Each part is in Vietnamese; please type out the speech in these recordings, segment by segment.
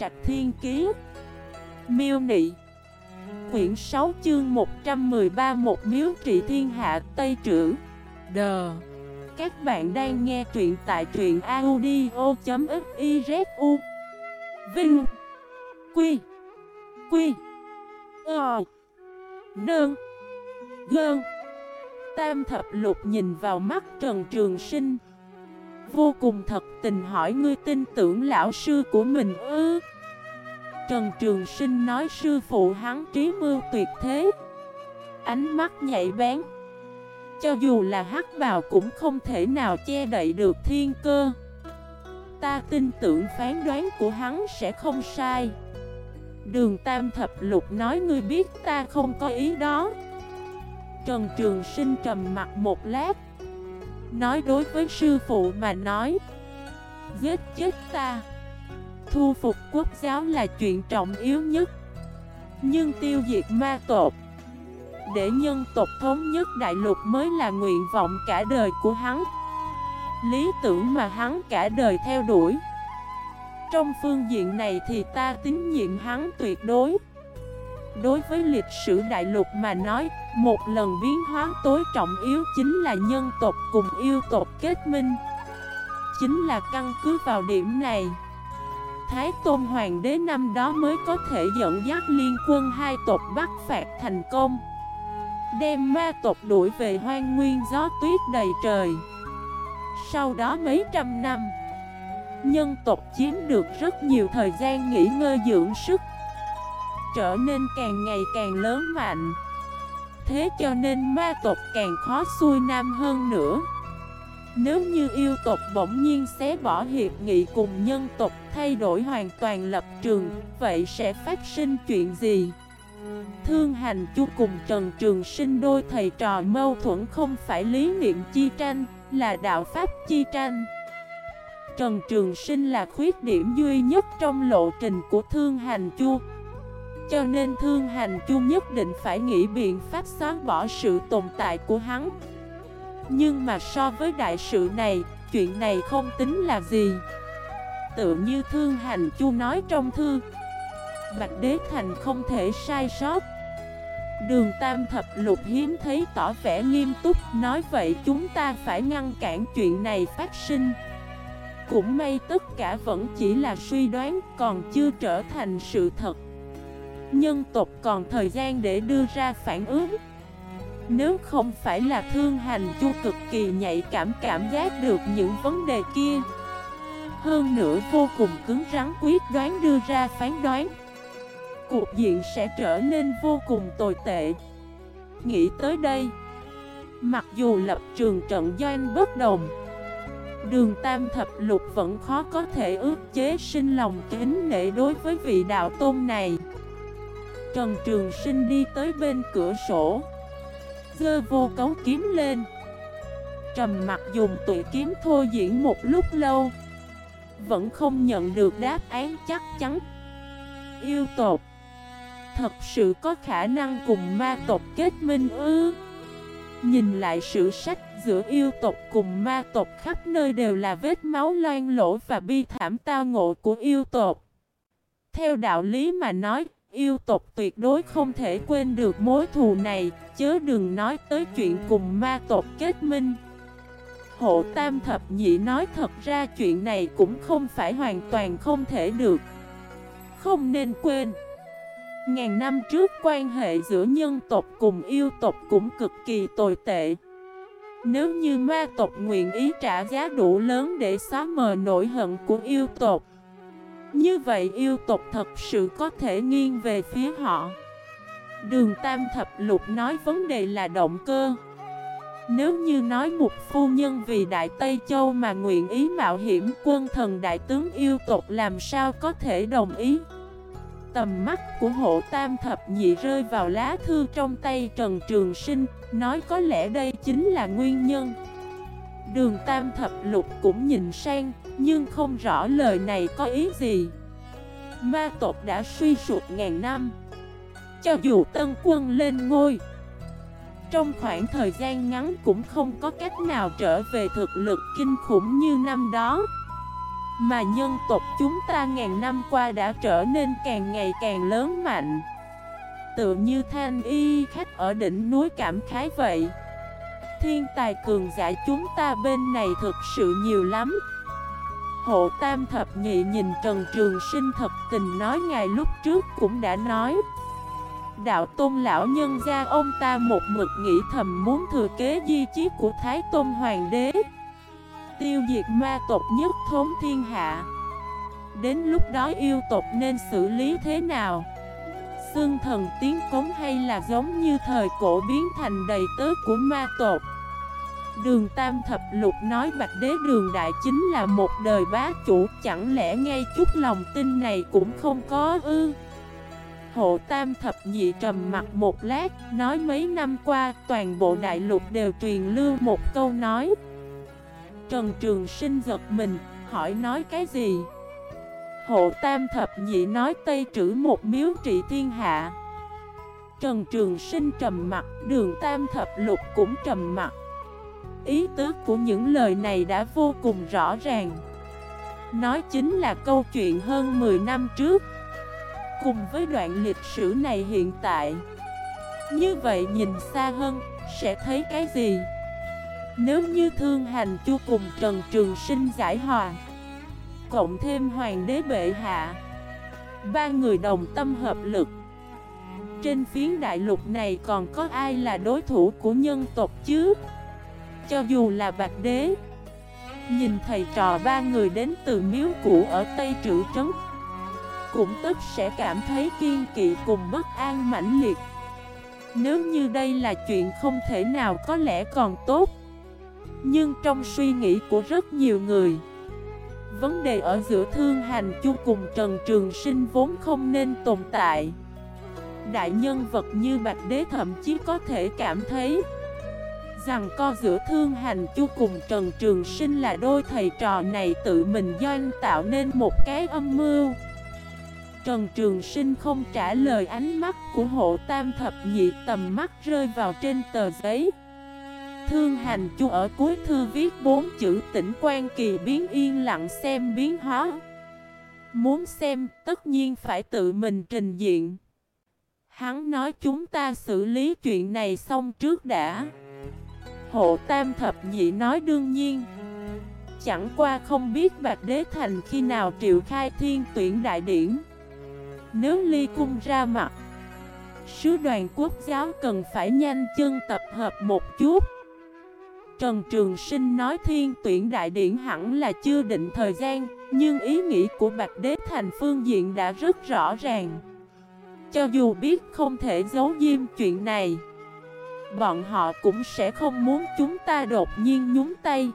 Trạch Thiên Kiế Miêu Nị. Quyển 6 chương 113 Một miếu trị thiên hạ Tây Trữ. Đờ Các bạn đang nghe truyện tại truyện audio.xyzu Vinh. Quy. Quy. Ờ. Nương. Gơn. Tam thập lục nhìn vào mắt Trần Trường Sinh. Vô cùng thật tình hỏi ngươi tin tưởng lão sư của mình ư? Trần Trường Sinh nói sư phụ hắn trí mưu tuyệt thế. Ánh mắt nhạy bén. Cho dù là hắc bào cũng không thể nào che đậy được thiên cơ. Ta tin tưởng phán đoán của hắn sẽ không sai. Đường Tam Thập Lục nói ngươi biết ta không có ý đó. Trần Trường Sinh trầm mặt một lát. Nói đối với sư phụ mà nói, Giết chết ta. Thu phục quốc giáo là chuyện trọng yếu nhất. Nhưng tiêu diệt ma tộc, Để nhân tộc thống nhất đại lục mới là nguyện vọng cả đời của hắn. Lý tưởng mà hắn cả đời theo đuổi. Trong phương diện này thì ta tín nhiệm hắn tuyệt đối. Đối với lịch sử đại lục mà nói, Một lần biến hóa tối trọng yếu chính là nhân tộc cùng yêu tộc kết minh. Chính là căn cứ vào điểm này, Thái Tôn Hoàng đế năm đó mới có thể dẫn dắt liên quân hai tộc bắt phạt thành công, Đem ma tộc đuổi về hoang nguyên gió tuyết đầy trời. Sau đó mấy trăm năm, Nhân tộc chiếm được rất nhiều thời gian nghỉ ngơi dưỡng sức. Trở nên càng ngày càng lớn mạnh Thế cho nên ma tộc càng khó xuôi nam hơn nữa nếu như yêu tộc bỗng nhiên xé bỏ hiệp nghị cùng nhân tộc thay đổi hoàn toàn lập trường, vậy sẽ phát sinh chuyện gì? Thương hành chu cùng Trần Trường Sinh đôi thầy trò mâu thuẫn không phải lý niệm chi tranh, là đạo pháp chi tranh. Trần Trường Sinh là khuyết điểm duy nhất trong lộ trình của Thương Hành Chu. Cho nên Thương Hành Chu nhất định phải nghĩ biện pháp xóa bỏ sự tồn tại của hắn. Nhưng mà so với đại sự này, chuyện này không tính là gì. Tự như Thương Hành Chu nói trong thư Bạch Đế Thành không thể sai sót. Đường Tam Thập Lục hiếm thấy tỏ vẻ nghiêm túc Nói vậy chúng ta phải ngăn cản chuyện này phát sinh. Cũng may tất cả vẫn chỉ là suy đoán Còn chưa trở thành sự thật. Nhân tộc còn thời gian để đưa ra phản ứng. Nếu không phải là thương hành chu cực kỳ nhạy cảm cảm giác được những vấn đề kia, Hơn nữa vô cùng cứng rắn quyết đoán đưa ra phán đoán, Cuộc diện sẽ trở nên vô cùng tồi tệ. Nghĩ tới đây, Mặc dù lập trường trận doanh bất đồng, Đường Tam Thập Lục vẫn khó có thể ước chế sinh lòng kính nể đối với vị đạo tôn này. Trần Trường Sinh đi tới bên cửa sổ. Dơ vô cấu kiếm lên. Trầm mặt dùng tụi kiếm thôi diễn một lúc lâu. Vẫn không nhận được đáp án chắc chắn. Yêu tộc. Thật sự có khả năng cùng ma tộc kết minh ư? Nhìn lại sự sách giữa yêu tộc cùng ma tộc khắp nơi đều là vết máu loan lỗ và bi thảm tao ngộ của yêu tộc. Theo đạo lý mà nói yêu tộc tuyệt đối không thể quên được mối thù này, chớ đừng nói tới chuyện cùng ma tộc kết minh. Hộ Tam Thập Nhị nói thật ra chuyện này cũng không phải hoàn toàn không thể được. Không nên quên. Ngàn năm trước quan hệ giữa nhân tộc cùng yêu tộc cũng cực kỳ tồi tệ. Nếu như ma tộc nguyện ý trả giá đủ lớn để xóa mờ nỗi hận của yêu tộc như vậy yêu tộc thật sự có thể nghiêng về phía họ. Đường Tam Thập Lục nói vấn đề là động cơ. Nếu như nói một phu nhân vì Đại Tây Châu mà nguyện ý mạo hiểm quân thần đại tướng yêu tộc làm sao có thể đồng ý? Tầm mắt của hộ tam thập nhị rơi vào lá thư trong tay Trần Trường Sinh, Nói có lẽ đây chính là nguyên nhân. Đường Tam Thập Lục cũng nhìn sang, nhưng không rõ lời này có ý gì. Ma tộc đã suy sụp ngàn năm. Cho dù tân quân lên ngôi, trong khoảng thời gian ngắn cũng không có cách nào trở về thực lực kinh khủng như năm đó. Mà nhân tộc chúng ta ngàn năm qua đã trở nên càng ngày càng lớn mạnh Tựa như thanh y khách ở đỉnh núi cảm khái vậy Thiên tài cường giả chúng ta bên này thực sự nhiều lắm. Hộ tam thập nhị nhìn Trần Trường Sinh thật tình nói ngài lúc trước cũng đã nói. Đạo tôn lão nhân gia ông ta một mực nghĩ thầm muốn thừa kế di chí của Thái Tôn Hoàng đế. Tiêu diệt ma tộc nhất thống thiên hạ. Đến lúc đó yêu tộc nên xử lý thế nào? Xương thần tiến cống hay là giống như thời cổ biến thành đầy tớ của ma tộc? Đường Tam Thập Lục nói Bạch Đế Đường Đại chính là một đời bá chủ, Chẳng lẽ ngay chút lòng tin này cũng không có ư? Hộ Tam Thập Nhị trầm mặt một lát, Nói mấy năm qua toàn bộ đại lục đều truyền lưu một câu nói. Trần Trường Sinh giật mình, Hỏi nói cái gì? Hộ Tam Thập Nhị nói Tây trữ một miếu trị thiên hạ. Trần Trường Sinh trầm mặt Đường Tam Thập Lục cũng trầm mặt Ý tứ của những lời này đã vô cùng rõ ràng. Nói chính là câu chuyện hơn 10 năm trước. Cùng với đoạn lịch sử này hiện tại, Như vậy nhìn xa hơn, Sẽ thấy cái gì? Nếu như thương hành chu cùng Trần Trường Sinh giải hòa Cộng thêm Hoàng đế bệ hạ. Ba người đồng tâm hợp lực. Trên phiến đại lục này còn có ai là đối thủ của nhân tộc chứ? Cho dù là bạc đế, Nhìn thầy trò ba người đến từ miếu cũ ở Tây Trữ Trấn, Cũng tức sẽ cảm thấy kiên kỵ cùng bất an mãnh liệt. Nếu như đây là chuyện không thể nào có lẽ còn tốt. Nhưng trong suy nghĩ của rất nhiều người Vấn đề ở giữa Thương Hành Chu cùng Trần Trường Sinh vốn không nên tồn tại Đại nhân vật như Bạch Đế thậm chí có thể cảm thấy rằng co giữa Thương Hành Chu cùng Trần Trường Sinh là đôi thầy trò này tự mình doanh tạo nên một cái âm mưu. Trần Trường Sinh không trả lời ánh mắt của hộ tam thập nhị tầm mắt rơi vào trên tờ giấy. Thương Hành Chu ở cuối thư viết bốn chữ tỉnh quan kỳ biến yên lặng xem biến hóa. Muốn xem, tất nhiên phải tự mình trình diện. Hắn nói chúng ta xử lý chuyện này xong trước đã. Hộ Tam Thập Nhị nói đương nhiên Chẳng qua không biết Bạch Đế Thành khi nào triệu khai thiên tuyển đại điển Nếu ly cung ra mặt, Sứ đoàn quốc giáo cần phải nhanh chân tập hợp một chút Trần Trường Sinh nói thiên tuyển đại điển hẳn là chưa định thời gian, Nhưng ý nghĩ của Bạch Đế Thành phương diện đã rất rõ ràng. Cho dù biết không thể giấu diêm chuyện này, Bọn họ cũng sẽ không muốn chúng ta đột nhiên nhúng tay,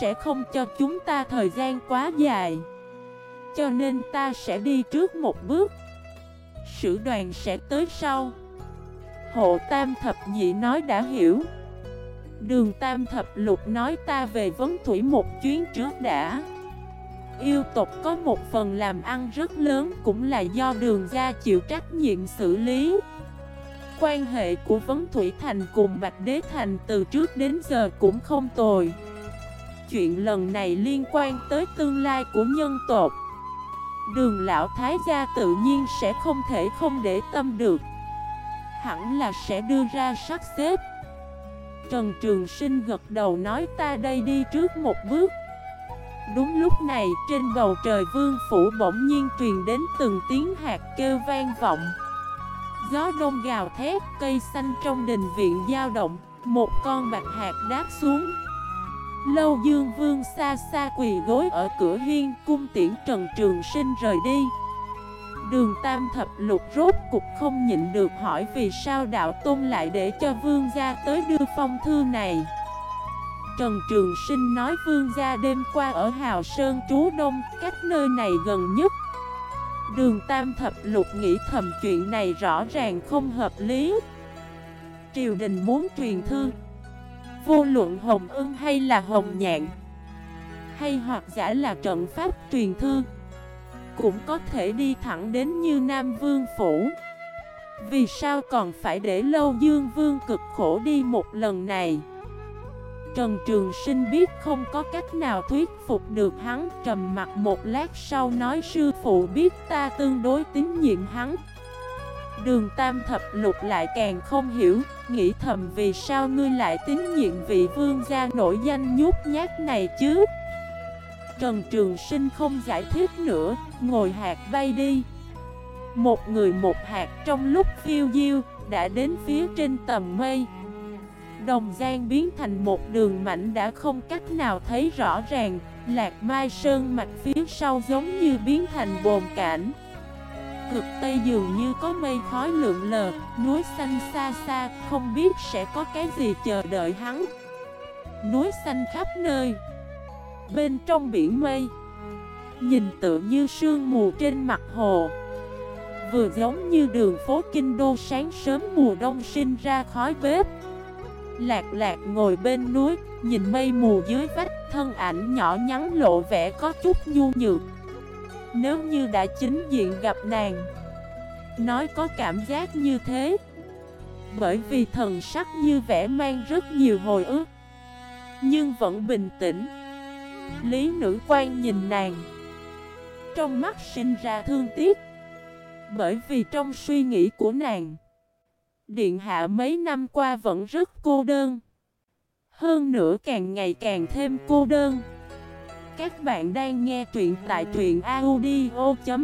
Sẽ không cho chúng ta thời gian quá dài. Cho nên ta sẽ đi trước một bước. Sử đoàn sẽ tới sau. Hộ Tam Thập Nhị nói đã hiểu. Đường Tam Thập Lục nói ta về vấn thủy một chuyến trước đã. Yêu tộc có một phần làm ăn rất lớn Cũng là do đường gia chịu trách nhiệm xử lý. Quan hệ của Vấn Thủy Thành cùng Bạch Đế Thành từ trước đến giờ cũng không tồi. Chuyện lần này liên quan tới tương lai của nhân tộc. Đường lão thái gia tự nhiên sẽ không thể không để tâm được. Hẳn là sẽ đưa ra sắp xếp. Trần Trường Sinh gật đầu nói ta đây đi trước một bước Đúng lúc này trên bầu trời vương phủ bỗng nhiên truyền đến từng tiếng hạt kêu vang vọng Gió đông gào thét, cây xanh trong đình viện dao động, một con bạch hạt đáp xuống. Lâu Dương Vương xa xa quỳ gối ở cửa hiên cung tiễn Trần Trường Sinh rời đi. Đường Tam Thập Lục rốt cục không nhịn được hỏi vì sao đạo tôn lại để cho Vương gia tới đưa phong thư này. Trần Trường Sinh nói Vương gia đêm qua ở Hào Sơn Trú Đông, cách nơi này gần nhất. Đường Tam Thập Lục nghĩ thầm chuyện này rõ ràng không hợp lý. Triều đình muốn truyền thư. Vô luận Hồng Ưng hay là Hồng Nhạn Hay hoặc giả là trận pháp truyền thư cũng có thể đi thẳng đến như Nam Vương Phủ. Vì sao còn phải để lâu Dương Vương cực khổ đi một lần này? Trần Trường Sinh biết không có cách nào thuyết phục được hắn, Trầm mặt một lát sau nói, sư phụ biết ta tương đối tín nhiệm hắn. Đường Tam Thập Lục lại càng không hiểu, Nghĩ thầm vì sao ngươi lại tín nhiệm vị vương gia nổi danh nhút nhát này chứ? Trần Trường Sinh không giải thích nữa, Ngồi hạt bay đi. Một người một hạt trong lúc phiêu diêu, Đã đến phía trên tầm mây. Đồng Giang biến thành một đường mảnh đã không cách nào thấy rõ ràng, Lạc Mai Sơn mạch phía sau giống như biến thành bồn cảnh. Cực Tây dường như có mây khói lượn lờ, Núi xanh xa xa, Không biết sẽ có cái gì chờ đợi hắn. Núi xanh khắp nơi Bên trong biển mây Nhìn tự như sương mù trên mặt hồ Vừa giống như đường phố kinh đô sáng sớm mùa đông sinh ra khói bếp Lạc lạc ngồi bên núi, nhìn mây mù dưới vách, thân ảnh nhỏ nhắn lộ vẻ có chút nhu nhược. Nếu như đã chính diện gặp nàng, nói có cảm giác như thế. Bởi vì thần sắc như vẻ mang rất nhiều hồi ức, nhưng vẫn bình tĩnh. Lý nữ quan nhìn nàng, trong mắt sinh ra thương tiếc. Bởi vì trong suy nghĩ của nàng Điện hạ mấy năm qua vẫn rất cô đơn. Hơn nữa càng ngày càng thêm cô đơn. Các bạn đang nghe truyện tại truyện audio.fif